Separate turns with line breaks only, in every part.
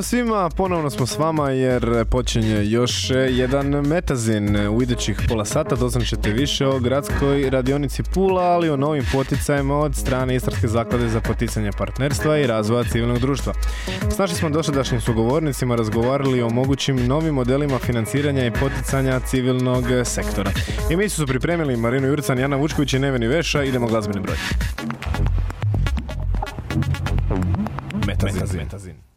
Pozdrav svima, ponovno smo s vama jer počinje još jedan metazin. U idućih pola sata doznat ćete više o gradskoj radionici Pula, ali o novim poticajima od strane Istarske zaklade za poticanje partnerstva i razvoja civilnog društva. S našim smo dosadašnjim sugovornicima razgovarali o mogućim novim modelima financiranja i poticanja civilnog sektora. I mi su pripremili Marinu Jurcan, Jana Vučković i Neveni Veša. Idemo glazbeni broj. Metazin. Metazin.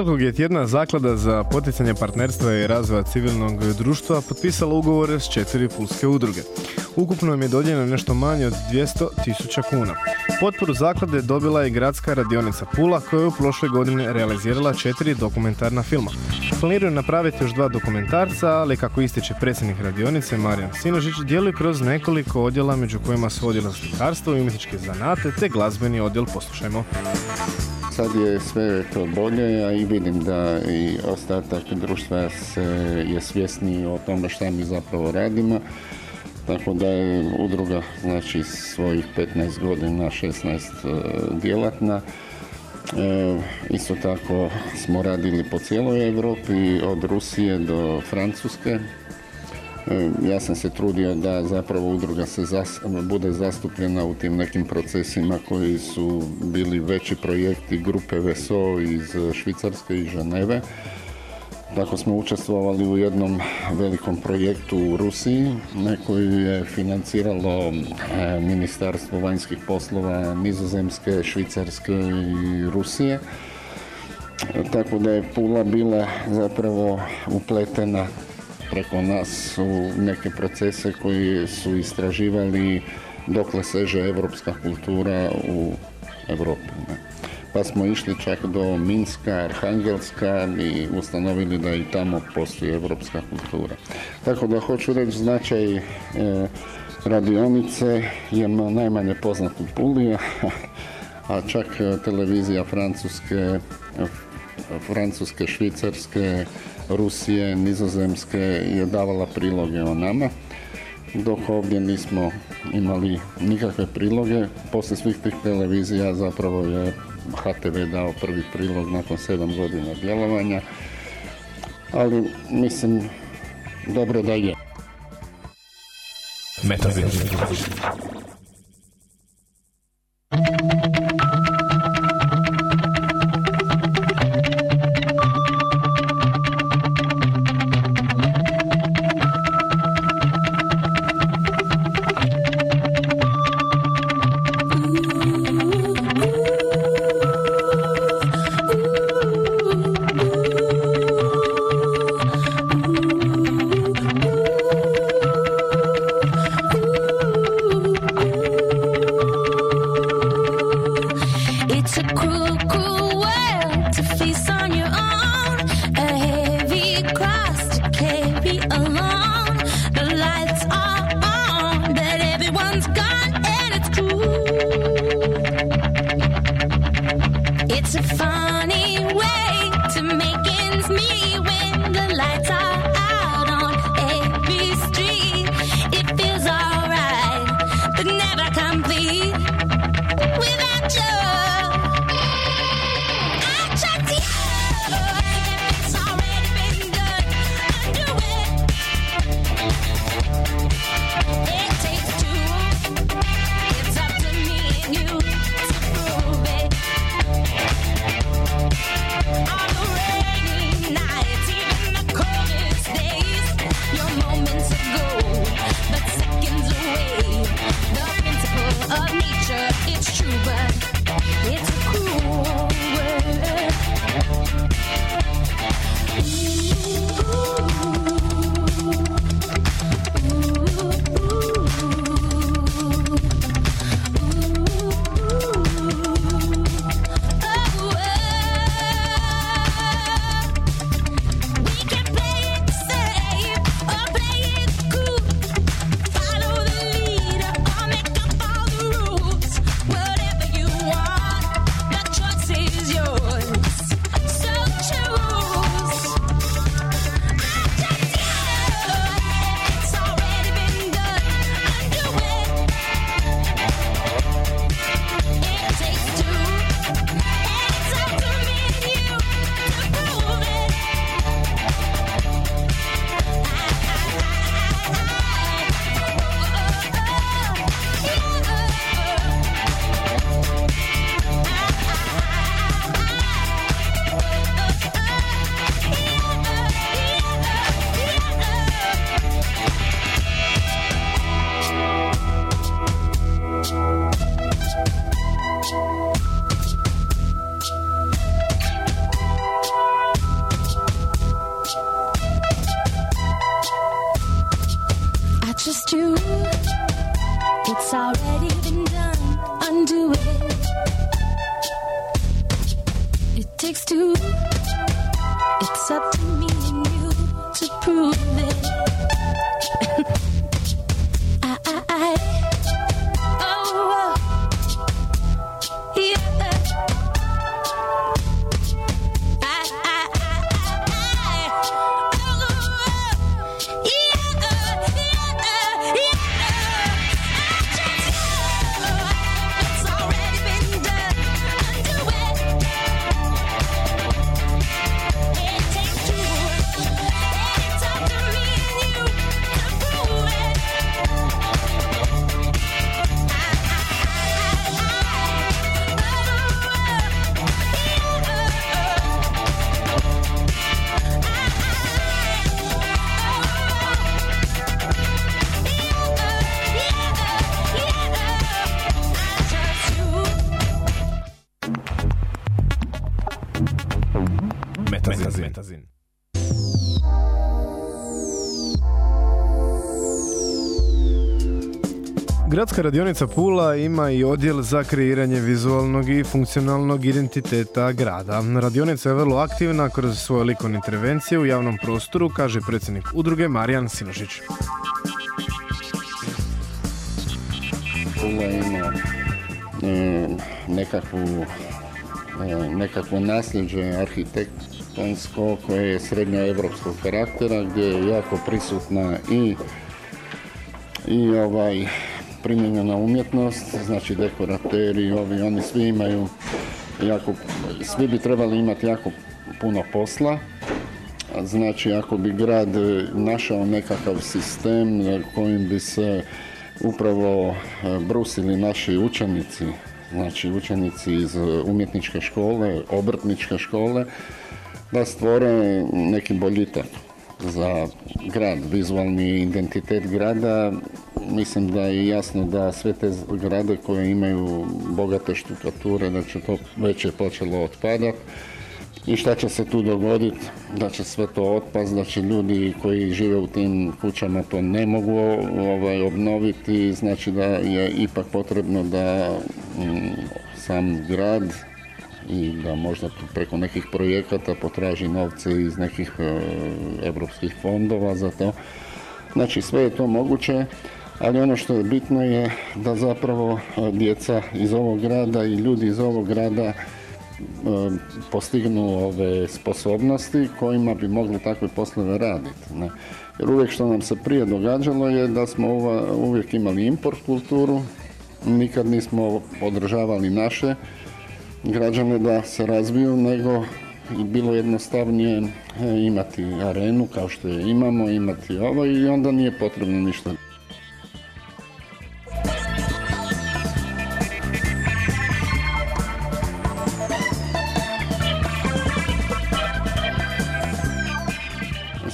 Proteklog je tjedna Zaklada za poticanje partnerstva i razvoja civilnog društva potpisala ugovore s četiri pulske udruge. Ukupno im je dodijeljeno nešto manje od 200 tisuća kuna. Potporu zaklade dobila je gradska radionica Pula koja je u prošloj godini realizirala četiri dokumentarna filma.
planiraju napraviti još dva dokumentarca, ali kako ističe predsjednik radionice Marijan Sinožić, djeluju kroz nekoliko odjela među kojima su odjela slikarstva i umjetničke zanate te glazbeni odjel. Poslušajmo.
Sad je sve to bolje, a i vidim da i ostatak društva se je svjesniji o tome šta mi zapravo radimo. Tako da je udruga znači svojih 15 godina, 16 e, djelatna. E, isto tako smo radili po cijeloj Europi, od Rusije do Francuske. E, ja sam se trudio da zapravo udruga se bude zastupljena u tim nekim procesima koji su bili veći projekti grupe VSO iz Švicarske i Ženeve tako smo učestvovali u jednom velikom projektu u Rusiji koju je financiralo e, Ministarstvo vanjskih poslova Nizozemske, Švicarske i Rusije. Tako da je Pula bila zapravo upletena preko nas u neke procese koji su istraživali dokle seže evropska kultura u Europi pa smo išli čak do Minska, Arhangelska i ustanovili da i tamo postoji evropska kultura. Tako da hoću reći značaj e, radionice je najmanje poznat u Puli, a čak e, televizija Francuske, Francuske, Švicarske, Rusije, Nizozemske je davala priloge o nama dok ovdje nismo imali nikakve priloge. Poslije svih tih televizija zapravo je HTV dao prvi prilog nakon sedam godina djelovanja, ali mislim dobro da je.
next to
Metazin. Gradska radionica Pula ima i odjel za kreiranje vizualnog i funkcionalnog identiteta grada. Radionica je vrlo aktivna kroz svoje likovne intervencije u javnom prostoru, kaže predsjednik udruge Marijan Sinožić.
Pula ima e, nekakvu, e, nekakvo nasljeđe arhitektonsko koje je srednjoevropskog karaktera gdje je jako prisutna i i ovaj primijenjena umjetnost, znači dekorateri, ovi, oni svi imaju jako, svi bi trebali imati jako puno posla. Znači, ako bi grad e, našao nekakav sistem e, kojim bi se upravo e, brusili naši učenici, znači učenici iz umjetničke škole, obrtničke škole, da stvore neki boljitak za grad, vizualni identitet grada. Mislim da je jasno da sve te grade koje imaju bogate štukature, da će to već je počelo otpadati. I šta će se tu dogoditi? Da će sve to otpast, da će ljudi koji žive u tim kućama to ne mogu ovaj, obnoviti, znači da je ipak potrebno da mm, sam grad i da možda preko nekih projekata potraži novce iz nekih e, europskih fondova za to. Znači sve je to moguće, ali ono što je bitno je da zapravo e, djeca iz ovog grada i ljudi iz ovog grada e, postignu ove sposobnosti kojima bi mogli takve poslove raditi. Ne? Jer uvijek što nam se prije događalo je da smo uvijek imali import kulturu, nikad nismo održavali naše građane da se razviju, nego i bilo jednostavnije e, imati arenu kao što je imamo, imati ovo i onda nije potrebno ništa.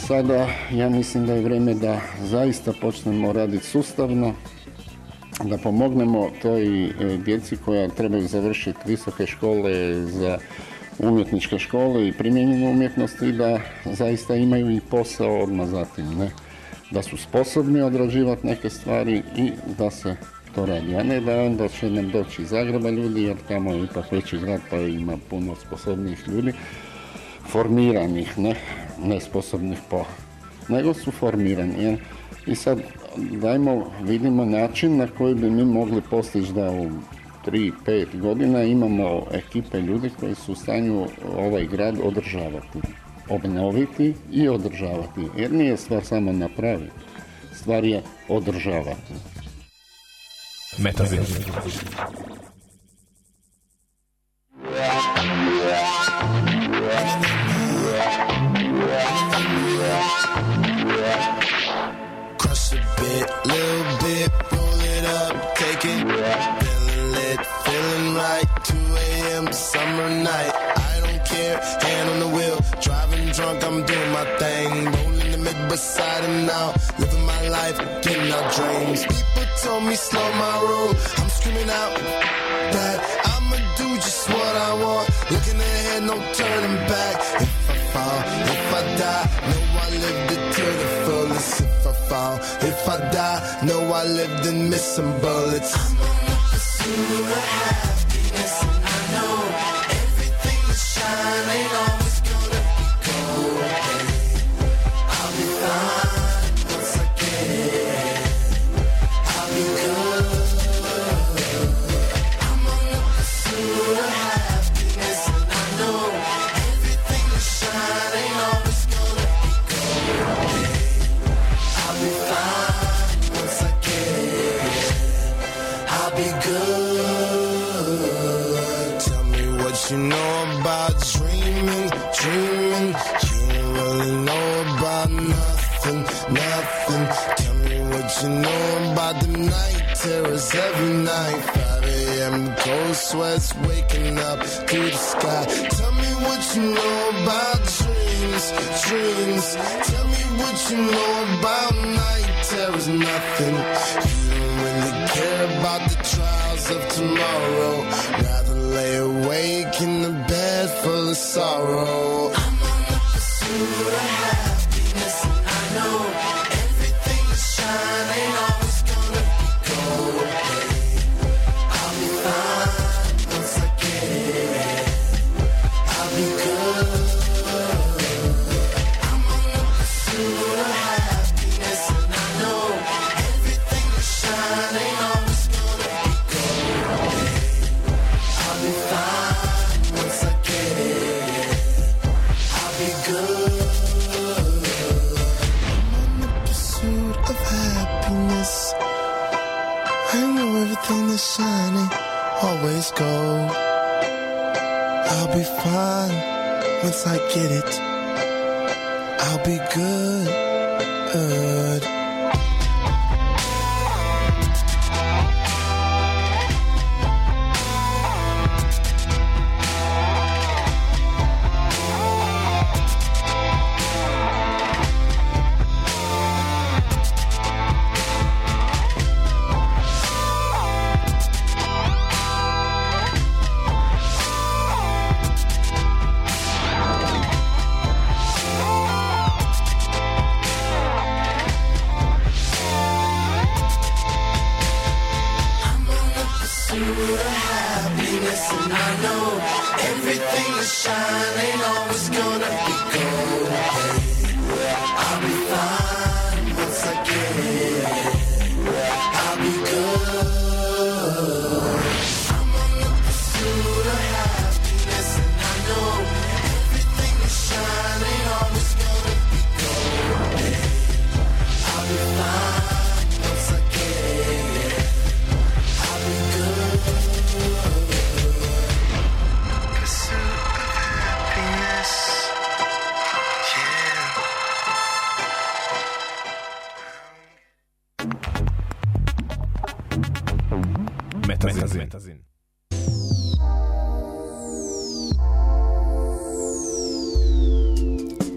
Sada ja mislim da je vrijeme da zaista počnemo raditi sustavno, da pomognemo toj e, djeci koja trebaju završiti visoke škole za umjetničke škole i primijenjenu umjetnost i da zaista imaju i posao odmah zatim, ne? Da su sposobni odrađivati neke stvari i da se to radi, a ne da onda će nam doći iz Zagreba ljudi, jer tamo je ipak veći grad pa ima puno sposobnijih ljudi, formiranih, ne, nesposobnih po, nego su formirani. jel? I sad dajmo, vidimo način na koji bi mi mogli postići da u 3-5 godina imamo ekipe ljudi koji su u stanju ovaj grad održavati, obnoviti i održavati. Jer nije stvar samo napraviti, stvar je održavati.
Metazin.
Summer night. I don't care, hand on the wheel. Driving drunk, I'm doing my thing. Rolling the mid beside and now. Living my life, getting out dreams. People told me slow my roll. I'm screaming out that I'ma do just what I want. Looking ahead, no turning back. If I fall, if I die, know I lived it to the fullest. If I fall, if I die, know I lived missed some bullets. I'm on the pursuit of waking up to the sky. Tell me what you know about dreams, dreams. Tell me what you know about night terrors, nothing. You don't really care about the trials of tomorrow. Rather lay awake in the bed full of sorrow. I'm on the pursuit of get it. I'll be good. good.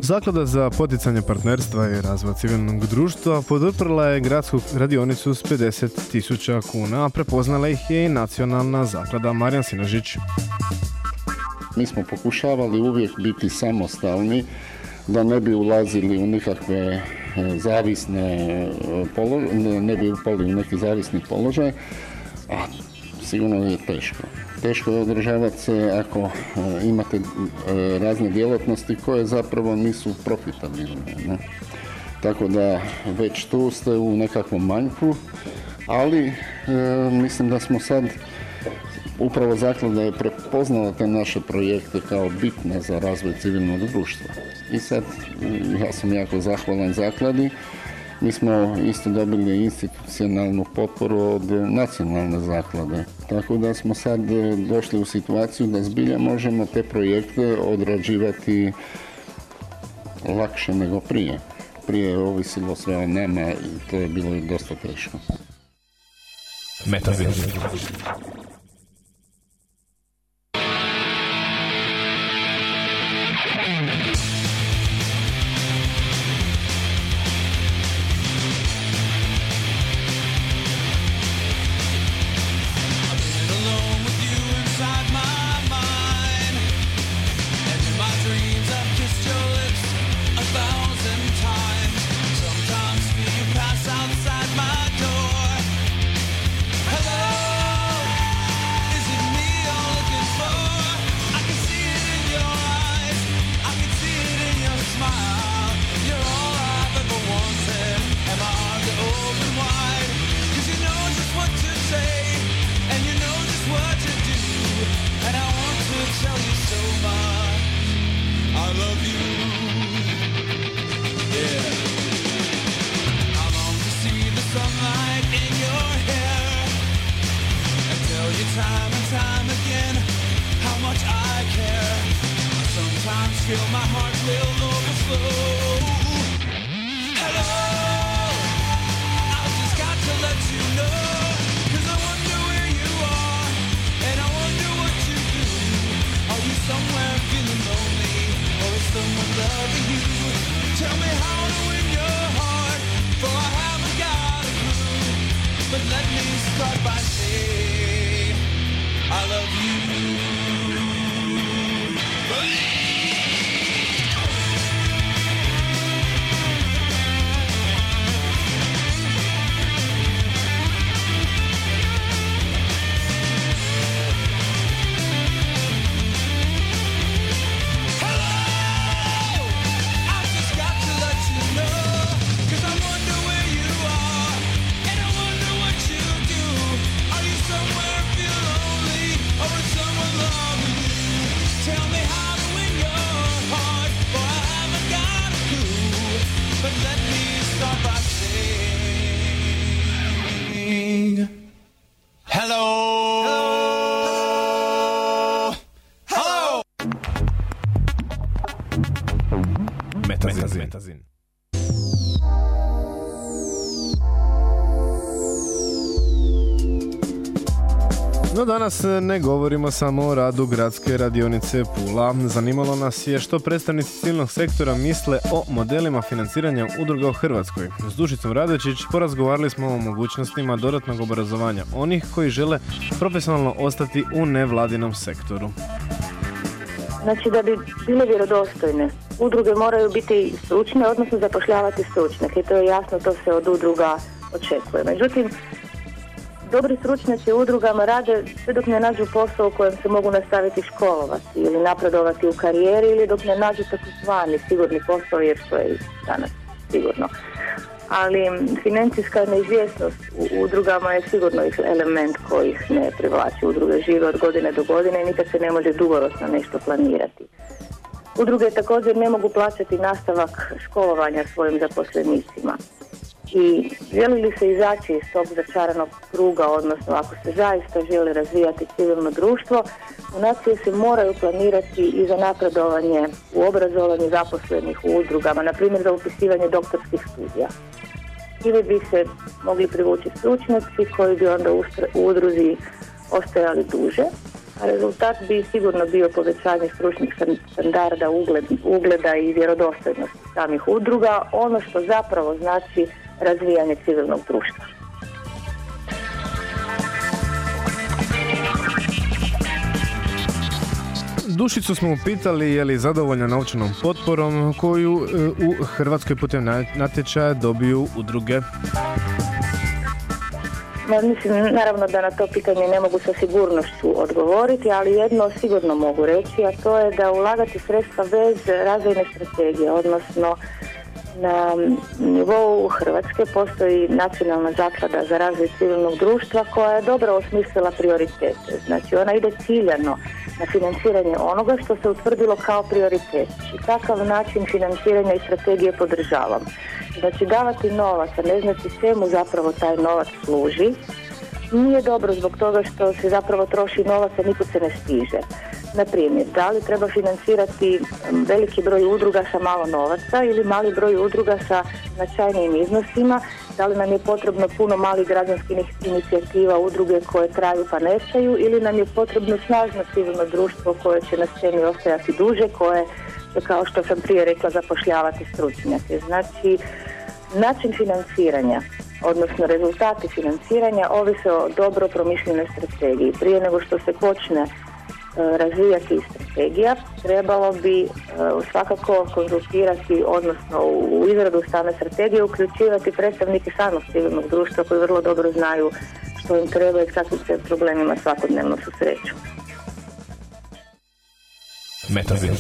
Zaklada za poticanje partnerstva i razvoja civilnog društva poduprla je gradsku radionicu s 50 tisuća kuna, a prepoznala ih je i nacionalna zaklada Marijan Sinožić.
Mi smo pokušavali uvijek biti samostalni, da ne bi ulazili u nikakve e, zavisne e, polo- ne, ne bi upali u neki zavisni položaj, a sigurno je teško. Teško je održavati se ako e, imate e, razne djelatnosti koje zapravo nisu profitabilne. Ne? Tako da već tu ste u nekakvom manjku, ali e, mislim da smo sad upravo zaklada je prepoznala te naše projekte kao bitne za razvoj civilnog društva. I sad mm, ja sam jako zahvalan zakladi. Mi smo isto dobili institucionalnu potporu od nacionalne zaklade. Tako da smo sad e, došli u situaciju da zbilja možemo te projekte odrađivati lakše nego prije. Prije je ovisilo sve o nama i to je bilo dosta teško.
Metazin.
But let me start by saying,
Metazin. Metazin. No danas e, ne govorimo samo o radu gradske radionice Pula. Zanimalo nas je što predstavnici civilnog sektora misle o modelima financiranja udruga u Hrvatskoj. S Dušicom Radočić porazgovarali smo o mogućnostima dodatnog obrazovanja onih koji žele profesionalno ostati u nevladinom sektoru.
Znači da bi bile vjerodostojne, udruge moraju biti stručne, odnosno zapošljavati stručnjake. To je jasno, to se od udruga očekuje. Međutim, dobri stručnjaci u udrugama rade sve dok ne nađu posao u kojem se mogu nastaviti školovati ili napredovati u karijeri ili dok ne nađu takozvani sigurni posao jer to je danas sigurno. Ali financijska neizvjesnost u udrugama je sigurno element koji ne privlači. Udruge žive od godine do godine i nikad se ne može dugoročno nešto planirati. Udruge također ne mogu plaćati nastavak školovanja svojim zaposlenicima. I želi li se izaći iz tog začaranog kruga, odnosno ako se zaista želi razvijati civilno društvo, donacije se moraju planirati i za napredovanje u obrazovanju zaposlenih u udrugama, na primjer za upisivanje doktorskih studija. Ili bi se mogli privući stručnjaci koji bi onda u udruzi ostajali duže, a rezultat bi sigurno bio povećanje stručnih stan- standarda, ugled, ugleda i vjerodostojnosti samih udruga, ono što zapravo znači razvijanje civilnog društva.
Dušicu smo upitali je li zadovoljna novčanom potporom koju e, u Hrvatskoj putem na- natječaja dobiju udruge.
Ma, mislim, naravno da na to pitanje ne mogu sa sigurnošću odgovoriti, ali jedno sigurno mogu reći, a to je da ulagati sredstva bez razvojne strategije, odnosno na nivou Hrvatske postoji nacionalna zaklada za razvoj civilnog društva koja je dobro osmislila prioritete. Znači ona ide ciljano na financiranje onoga što se utvrdilo kao prioritet. I takav način financiranja i strategije podržavam. Znači davati novac, a ne znati čemu zapravo taj novac služi, nije dobro zbog toga što se zapravo troši novac, a nikud se ne stiže. Na primjer, da li treba financirati veliki broj udruga sa malo novaca ili mali broj udruga sa značajnijim iznosima, da li nam je potrebno puno malih građanskih inicijativa, udruge koje traju pa nestaju ili nam je potrebno snažno civilno društvo koje će na sceni ostajati duže, koje kao što sam prije rekla, zapošljavati stručnjake. Znači, način financiranja odnosno rezultati financiranja ovise o dobro promišljenoj strategiji. Prije nego što se počne razvijati strategija, trebalo bi e, svakako konzultirati, odnosno u izradu same strategije uključivati predstavnike samog civilnog društva koji vrlo dobro znaju što im treba i kakvim se problemima svakodnevno susreću.
Metazin.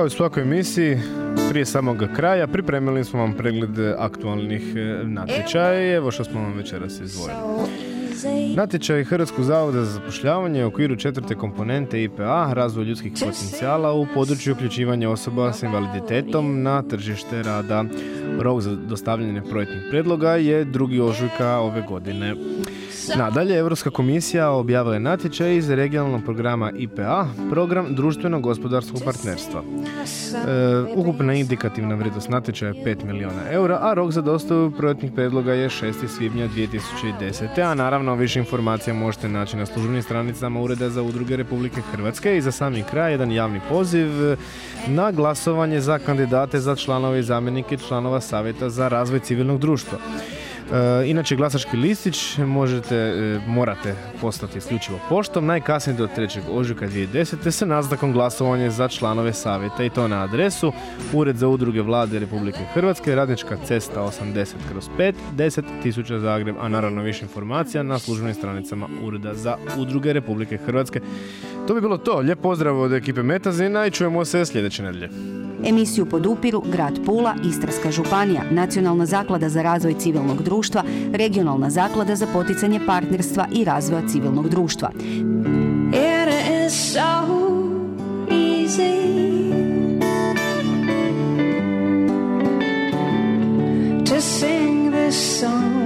Kao i u svakoj emisiji, prije samog kraja pripremili smo vam pregled aktualnih e, natječaja. Evo što smo vam večeras izdvojili. Natječaj Hrvatskog zavoda za zapošljavanje u okviru četvrte komponente IPA, razvoj ljudskih potencijala u području uključivanja osoba s invaliditetom na tržište rada. Rok za dostavljanje projektnih predloga je 2. ožujka ove godine. Nadalje, Europska komisija objavila je natječaj iz regionalnog programa IPA, program društvenog gospodarskog partnerstva. E, ukupna indikativna vrijednost natječaja je 5 milijuna eura, a rok za dostavu projektnih predloga je 6. svibnja 2010. A naravno, više informacija možete naći na službenim stranicama Ureda za udruge Republike Hrvatske i za sami kraj jedan javni poziv na glasovanje za kandidate za članove i zamjenike članova Savjeta za razvoj civilnog društva. E, inače, glasački listić možete, e, morate poslati isključivo poštom najkasnije do 3. ožujka 2010. sa naznakom glasovanje za članove savjeta i to na adresu Ured za udruge vlade Republike Hrvatske, radnička cesta 80 kroz 5, 10 tisuća Zagreb, a naravno više informacija na službenim stranicama Ureda za udruge Republike Hrvatske. To bi bilo to. Lijep pozdrav od ekipe Metazina i čujemo se sljedeće nedelje.
Emisiju podupiru Grad Pula, Istarska županija, Nacionalna zaklada za razvoj civilnog društva, Regionalna zaklada za poticanje partnerstva i razvoja civilnog društva.
To sing this song.